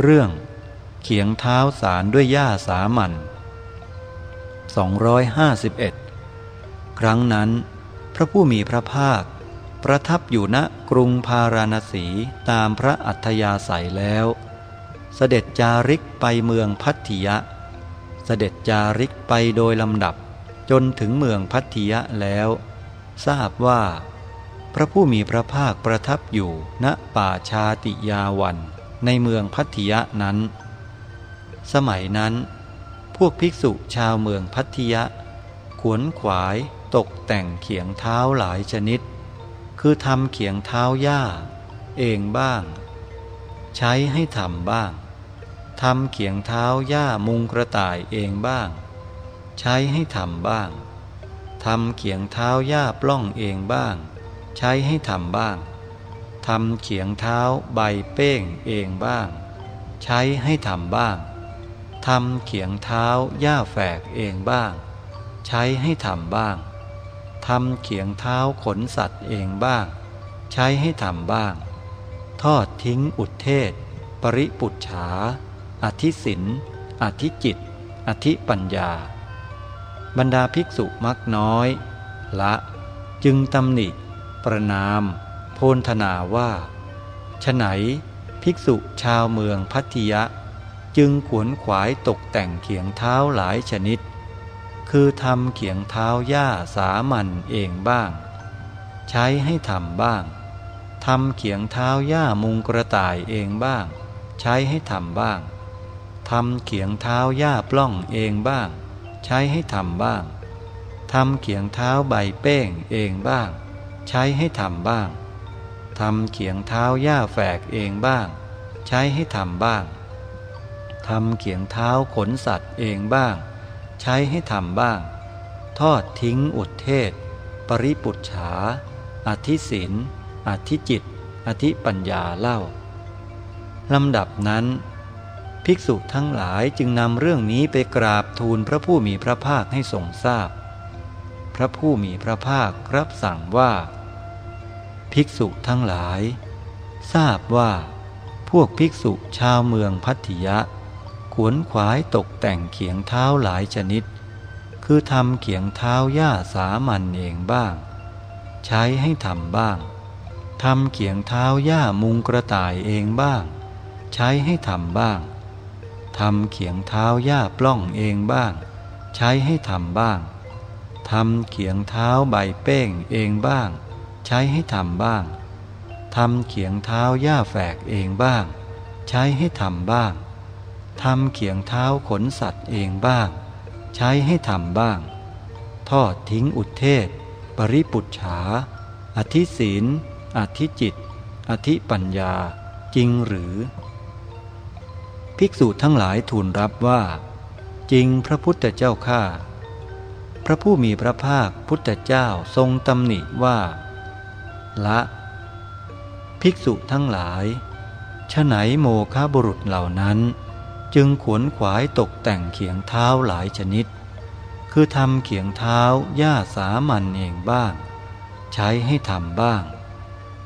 เรื่อง เขียงเท้าสารด้วยหญ้าสามัญ251 ครั้งนั้น พระผู้มีพระภาค ประทับอยู่ณกรุงพาราณสีตามพระอัธยาศัยแล้ว เสด็จจาริกไปเมืองพัทธิยะ เสด็จจาริกไปโดยลำดับจนถึงเมืองพัทธิยะแล้ว ทราบว่า พระผู้มีพระภาคประทับอยู่ณป่าชาติยาวัน ในเมืองพัทยะนั้น สมัยนั้น พวกภิกษุชาวเมืองพัทยะ ขวนขวายตกแต่งเขียงเท้าหลายชนิด คือทำเขียงเท้าหญ้า เองบ้าง ใช้ให้ทำบ้างทำเขียงเท้าหญ้ามุงกระต่ายเองบ้าง ใช้ให้ทำบ้างทำเขียงเท้าหญ้าปล้องเองบ้าง ใช้ให้ทำบ้าง ทำเขียงเท้าใบเป้งเองบ้าง ใช้ให้ทำบ้างทำเขียงเท้าหญ้าแฝกเองบ้าง ใช้ให้ทำบ้างทำเขียงเท้าขนสัตว์เองบ้าง ใช้ให้ทำบ้าง ทอดทิ้งอุทเทศ ปริปุจฉา อธิศินอธิจิต อธิปัญญา บรรดาภิกษุมักน้อย ละ จึงตำหนิ ประนาม พนธนาว่าฉไหนภิกษุชาวเมืองพัทยะ จึงขวนขวายตกแต่งเขียงเท้าหลายชนิด คือทำเขียงเท้าหญ้าสามัญเองบ้าง ใช้ให้ทำบ้างทำเขียงเท้าหญ้ามุงกระต่ายเองบ้าง ใช้ให้ทำบ้างทำเขียงเท้าหญ้าปล้องเองบ้าง ใช้ให้ทำบ้างทำเขียงเท้าใบเป้งเองบ้าง ใช้ให้ทำบ้าง ทำเขียงเท้าหญ้าแฝกเองบ้าง ใช้ให้ทำบ้างทำเขียงเท้าขนสัตว์เองบ้าง ใช้ให้ทำบ้าง ทอดทิ้งอุดเทศ ปริปุจฉา อธิศินอธิจิต อธิปัญญาเล่าลำดับนั้น ภิกษุทั้งหลายจึงนำเรื่องนี้ไปกราบทูลพระผู้มีพระภาคให้ทรงทราบพพระผู้มีพระภาครับสั่งว่า ภิกษุทั้งหลาย ทราบว่า พวกภิกษุชาวเมืองพัทยะ ขวนขวายตกแต่งเขียงเท้าหลายชนิด คือทำเขียงเท้าหญ้าสามัญเองบ้าง ใช้ให้ทำบ้างทำเขียงเท้าหญ้ามุงกระต่ายเองบ้าง ใช้ให้ทำบ้างทำเขียงเท้าหญ้าปล้องเองบ้าง ใช้ให้ทำบ้างทำเขียงเท้าใบเป้งเองบ้าง ช้ให้ทำบ้างทำเขียงเท้าหญ้าแฝกเองบ้าง ใช้ให้ทำบ้างทำเขียงเท้าขนสัตว์เองบ้าง ใช้ให้ทำบ้าง ทอดทิ้งอุเทศ ปริปุจฉา อธิศีล อธิจิต อธิปัญญา จริงหรือ ภิกษุทั้งหลายทูลรับว่า จริงพระพุทธเจ้าข้าพระผู้มีพระภาคพุทธเจ้าทรงตำหนิว่า ละ ภิกษุทั้งหลายฉไหนโมคาบุรุษเหล่านั้น จึงขวนขวายตกแต่งเขียงเท้าหลายชนิด คือทำเขียงเท้าหญ้าสามัญเองบ้าง ใช้ให้ทำบ้าง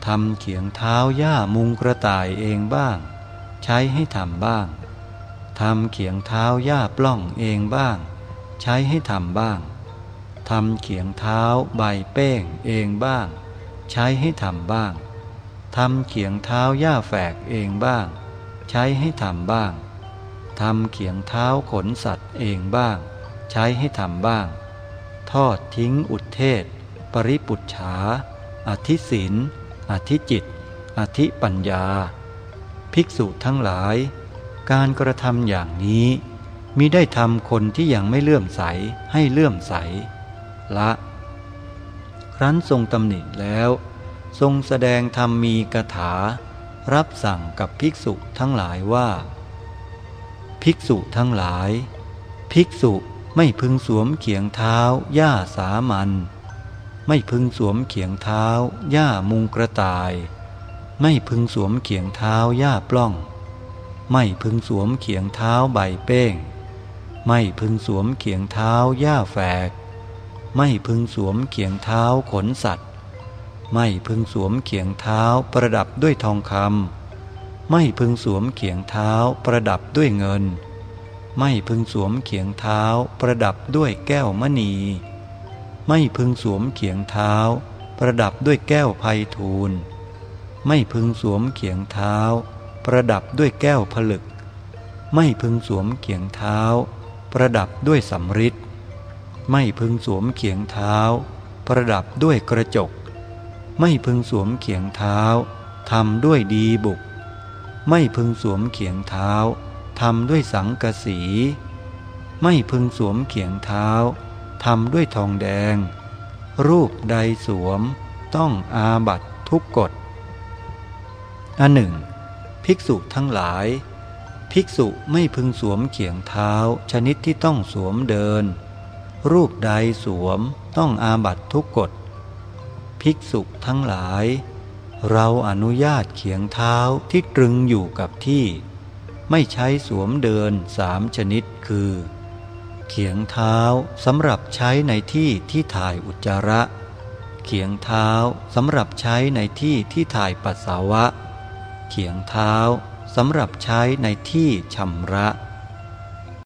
ทำเขียงเท้าหญ้ามุงกระต่ายเองบ้าง ใช้ให้ทำบ้างทำเขียงเท้าหญ้าปล้องเองบ้าง ใช้ให้ทำบ้างทำเขียงเท้าใบเป้งเองบ้าง ใช้ให้ทำบ้างทำเขียงเท้าหญ้าแฝกเองบ้าง ใช้ให้ทำบ้างทำเขียงเท้าขนสัตว์เองบ้าง ใช้ให้ทำบ้าง ทอดทิ้งอุดเทศ ปริปุจฉา อธิศินอธิจิต อธิปัญญา ภิกษุทั้งหลาย การกระทำอย่างนี้มิได้ทำคนที่ยังไม่เลื่อมใสให้เลื่อมใส ละ ครั้นทรงตำหนิแล้ว ทรงแสดงธรรมมีกถา รับสั่งกับภิกษุทั้งหลายว่า ภิกษุทั้งหลาย ภิกษุไม่พึงสวมเขียงเท้าหญ้าสามัญไม่พึงสวมเขียงเท้าหญ้ามุงกระต่าย ไม่พึงสวมเขียงเท้าหญ้าปล้อง ไม่พึงสวมเขียงเท้าใบเป้ง ไม่พึงสวมเขียงเท้าหญ้าแฝก ไม่พึงสวมเขียงเท้าขนสัตว์ ไม่พึงสวมเขียงเท้าประดับด้วยทองคำไม่พึงสวมเขียงเท้าประดับด้วยเงิน ไม่พึงสวมเขียงเท้าประดับด้วยแก้วมณี ไม่พึงสวมเขียงเท้าประดับด้วยแก้วไพทูลไม่พึงสวมเขียงเท้า ประดับด้วยแก้วผลึก ไม่พึงสวมเขียงเท้า ประดับด้วยสำริด ไม่พึงสวมเขียงเท้า ประดับด้วยกระจก ไม่พึงสวมเขียงเท้าทำด้วยดีบุก ไม่พึงสวมเขียงเท้าทำด้วยสังกสี ไม่พึงสวมเขียงเท้าทำด้วยทองแดง รูปใดสวมต้องอาบัตทุกกฎอันหนึ่ง ภิกษุทั้งหลาย ภิกษุไม่พึงสวมเขียงเท้าชนิดที่ต้องสวมเดิน รูปใดสวมต้องอาบัตทุกกฎ ภิกษุทั้งหลาย เราอนุญาตเขียงเท้าที่ตรึงอยู่กับที่ ไม่ใช้สวมเดินสามชนิดคือ เขียงเท้าสำหรับใช้ในที่ที่ถ่ายอุจจาระ เขียงเท้าสำหรับใช้ในที่ที่ถ่ายปัสสาวะ เขียงเท้าสำหรับใช้ในที่ชำระ